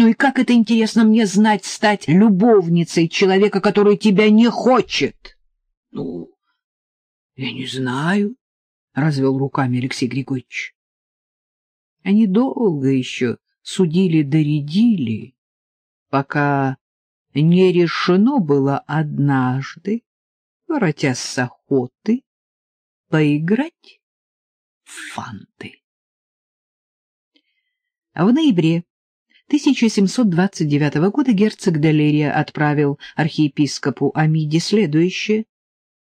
Ну и как это интересно мне знать стать любовницей человека, который тебя не хочет? — Ну, я не знаю, — развел руками Алексей Григорьевич. Они долго еще судили-доредили, пока не решено было однажды, воротясь с охоты, поиграть в фанты. В ноябре 1729 года герцог Делерия отправил архиепископу Амиде следующее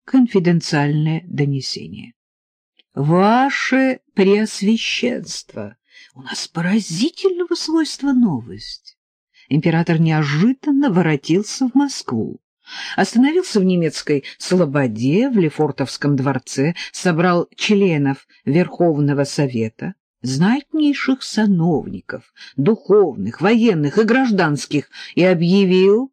конфиденциальное донесение. «Ваше Преосвященство, у нас поразительного свойства новость. Император неожиданно воротился в Москву, остановился в немецкой Слободе, в Лефортовском дворце, собрал членов Верховного Совета, знатнейших сановников, духовных, военных и гражданских, и объявил,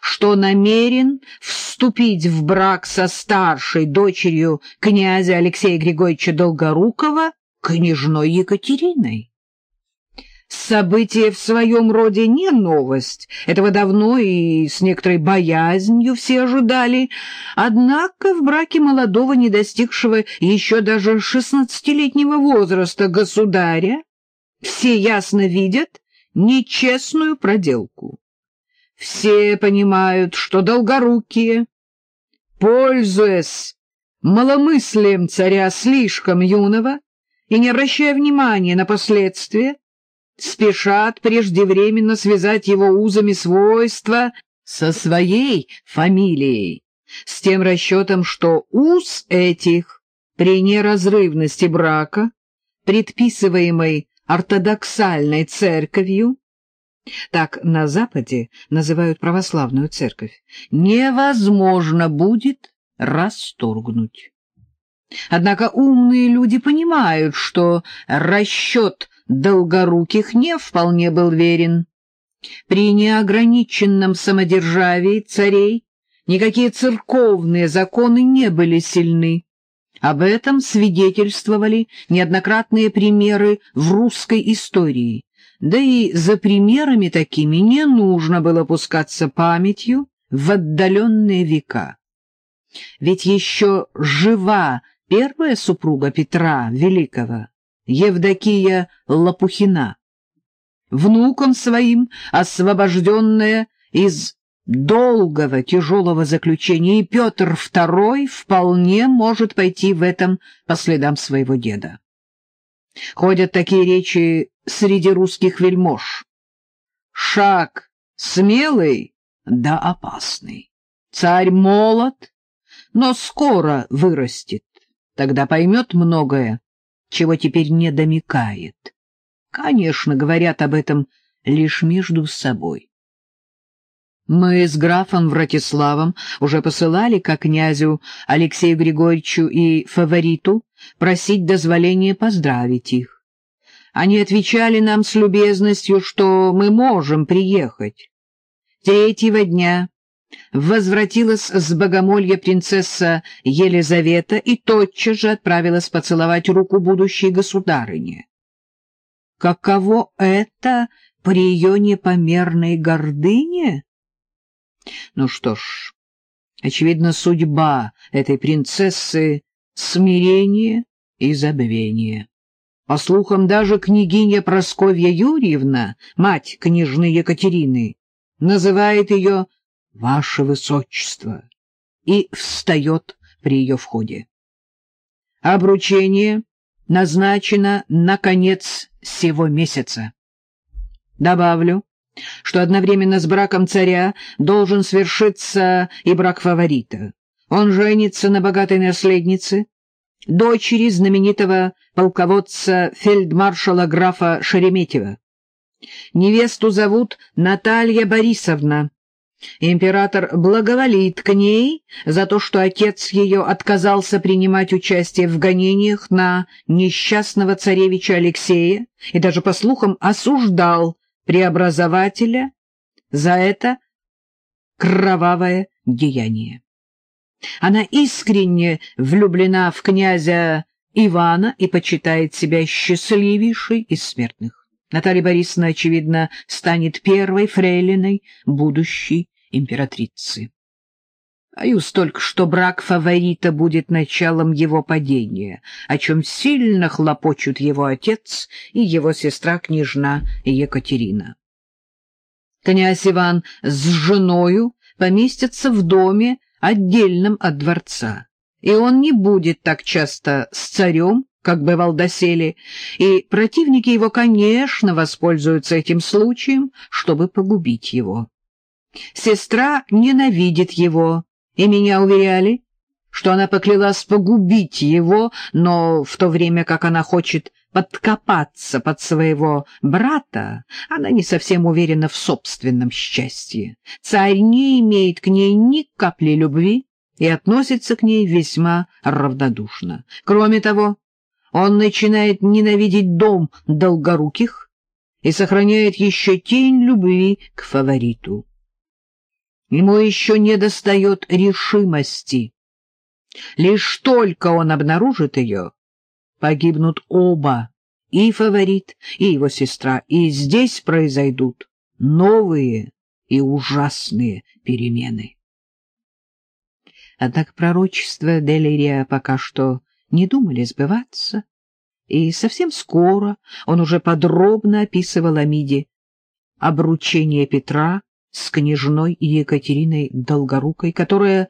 что намерен вступить в брак со старшей дочерью князя Алексея Григорьевича Долгорукова, княжной Екатериной. Событие в своем роде не новость, этого давно и с некоторой боязнью все ожидали, однако в браке молодого, не достигшего еще даже шестнадцатилетнего возраста государя, все ясно видят нечестную проделку. Все понимают, что долгорукие, пользуясь маломыслием царя слишком юного и не обращая внимания на последствия, спешат преждевременно связать его узами свойства со своей фамилией, с тем расчетом, что уз этих при неразрывности брака, предписываемой ортодоксальной церковью, так на Западе называют православную церковь, невозможно будет расторгнуть. Однако умные люди понимают, что расчет Долгоруких не вполне был верен. При неограниченном самодержавии царей никакие церковные законы не были сильны. Об этом свидетельствовали неоднократные примеры в русской истории, да и за примерами такими не нужно было пускаться памятью в отдаленные века. Ведь еще жива первая супруга Петра Великого, Евдокия Лопухина, внуком своим освобожденная из долгого тяжелого заключения, и Петр II вполне может пойти в этом по следам своего деда. Ходят такие речи среди русских вельмож. Шаг смелый да опасный. Царь молод, но скоро вырастет, тогда поймет многое чего теперь не домикает. Конечно, говорят об этом лишь между собой. Мы с графом Вратиславом уже посылали к князю Алексею Григорьевичу и фавориту просить дозволения поздравить их. Они отвечали нам с любезностью, что мы можем приехать. Третьего дня возвратилась с богомолья принцесса Елизавета и тотчас же отправилась поцеловать руку будущей государыне. Каково это при ее непомерной гордыне? Ну что ж, очевидно, судьба этой принцессы — смирение и забвение. По слухам, даже княгиня Просковья Юрьевна, мать княжны Екатерины, называет ее «Ваше Высочество!» и встает при ее входе. Обручение назначено на конец сего месяца. Добавлю, что одновременно с браком царя должен свершиться и брак фаворита. Он женится на богатой наследнице, дочери знаменитого полководца фельдмаршала графа Шереметьева. Невесту зовут Наталья Борисовна, Император благоволит к ней за то, что отец ее отказался принимать участие в гонениях на несчастного царевича Алексея и даже, по слухам, осуждал преобразователя за это кровавое деяние. Она искренне влюблена в князя Ивана и почитает себя счастливейшей из смертных. Наталья Борисовна, очевидно, станет первой фрейлиной будущей императрицы. Боюсь только, что брак фаворита будет началом его падения, о чем сильно хлопочут его отец и его сестра-княжна Екатерина. Князь Иван с женою поместятся в доме, отдельном от дворца, и он не будет так часто с царем, как бывал доселе, и противники его, конечно, воспользуются этим случаем, чтобы погубить его. Сестра ненавидит его, и меня уверяли, что она поклялась погубить его, но в то время как она хочет подкопаться под своего брата, она не совсем уверена в собственном счастье. Царь не имеет к ней ни капли любви и относится к ней весьма равнодушно. Кроме того, он начинает ненавидеть дом долгоруких и сохраняет еще тень любви к фавориту. Ему еще не достает решимости. Лишь только он обнаружит ее, погибнут оба, и фаворит, и его сестра, и здесь произойдут новые и ужасные перемены. Однако пророчества Делирия пока что не думали сбываться, и совсем скоро он уже подробно описывал Амиде обручение Петра с княжной Екатериной Долгорукой, которая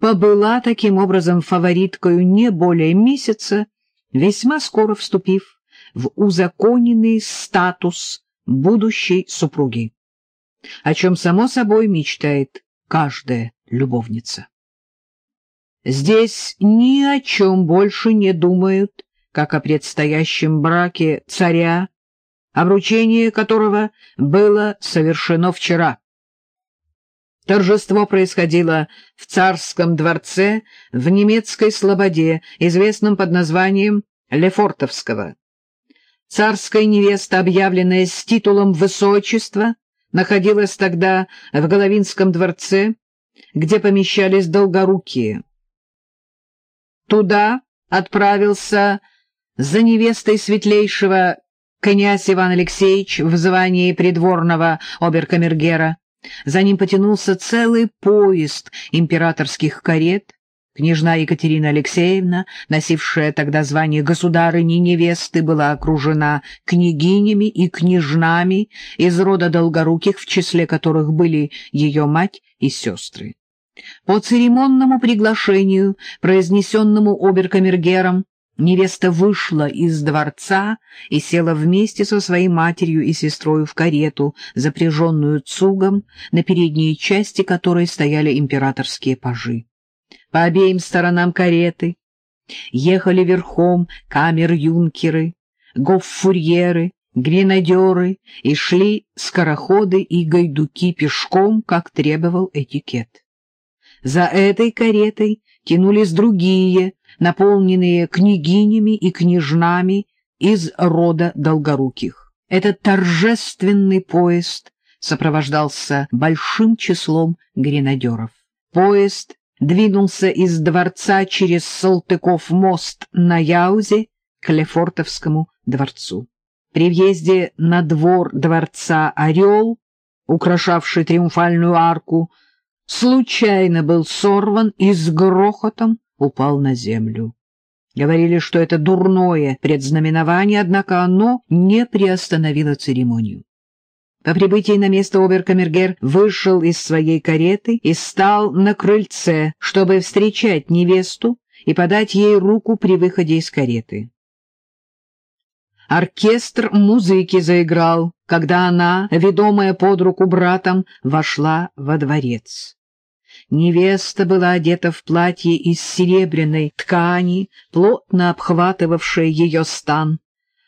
побыла таким образом фавориткою не более месяца, весьма скоро вступив в узаконенный статус будущей супруги, о чем, само собой, мечтает каждая любовница. Здесь ни о чем больше не думают, как о предстоящем браке царя обручение которого было совершено вчера. Торжество происходило в царском дворце в немецкой слободе, известном под названием Лефортовского. Царская невеста, объявленная с титулом высочества, находилась тогда в Головинском дворце, где помещались долгорукие. Туда отправился за невестой светлейшего князь Иван Алексеевич в звании придворного оберкамергера. За ним потянулся целый поезд императорских карет. Княжна Екатерина Алексеевна, носившая тогда звание государыни-невесты, была окружена княгинями и княжнами из рода Долгоруких, в числе которых были ее мать и сестры. По церемонному приглашению, произнесенному оберкамергером, Невеста вышла из дворца и села вместе со своей матерью и сестрой в карету, запряженную цугом, на передней части которой стояли императорские пажи. По обеим сторонам кареты ехали верхом камер-юнкеры, гоффурьеры, гренадеры и шли скороходы и гайдуки пешком, как требовал этикет. За этой каретой тянулись другие, наполненные княгинями и княжнами из рода Долгоруких. Этот торжественный поезд сопровождался большим числом гренадеров. Поезд двинулся из дворца через Салтыков мост на Яузе к Лефортовскому дворцу. При въезде на двор дворца «Орел», украшавший триумфальную арку, случайно был сорван и с грохотом упал на землю. Говорили, что это дурное предзнаменование, однако оно не приостановило церемонию. По прибытии на место оберкамергер вышел из своей кареты и стал на крыльце, чтобы встречать невесту и подать ей руку при выходе из кареты. Оркестр музыки заиграл, когда она, ведомая под руку братом, вошла во дворец. Невеста была одета в платье из серебряной ткани, плотно обхватывавшее ее стан.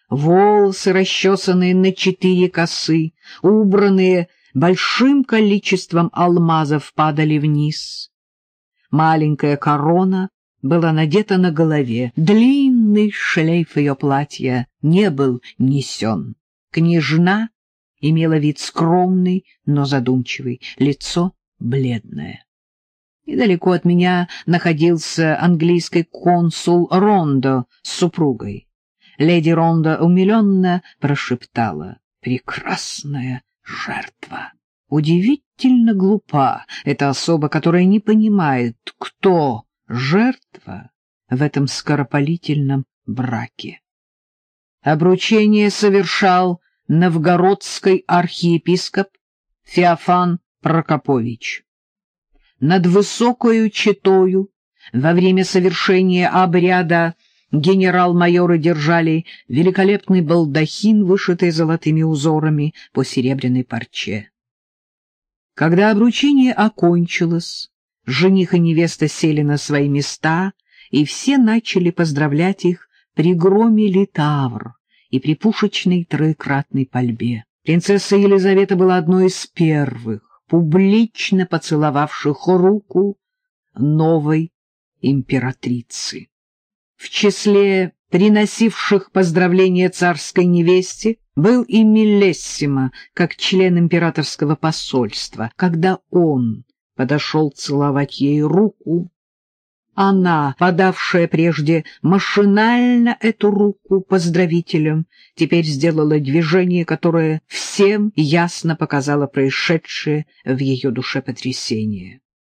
Волосы, расчесанные на четыре косы, убранные большим количеством алмазов, падали вниз. Маленькая корона была надета на голове. Длинный шлейф ее платья не был несен. Княжна имела вид скромный, но задумчивый, лицо бледное. Недалеко от меня находился английский консул Рондо с супругой. Леди Ронда умиленно прошептала «Прекрасная жертва». Удивительно глупа эта особа, которая не понимает, кто жертва в этом скоропалительном браке. Обручение совершал новгородский архиепископ Феофан Прокопович. Над высокою читою во время совершения обряда генерал-майоры держали великолепный балдахин, вышитый золотыми узорами по серебряной парче. Когда обручение окончилось, жених и невеста сели на свои места, и все начали поздравлять их при громе литавр и при пушечной троекратной пальбе. Принцесса Елизавета была одной из первых, публично поцеловавших руку новой императрицы. В числе приносивших поздравления царской невесте был и Миллессимо, как член императорского посольства. Когда он подошел целовать ей руку, она, подавшая прежде машинально эту руку поздравителям, теперь сделала движение, которое всем ясно показало происшедшее в ее душе потрясение.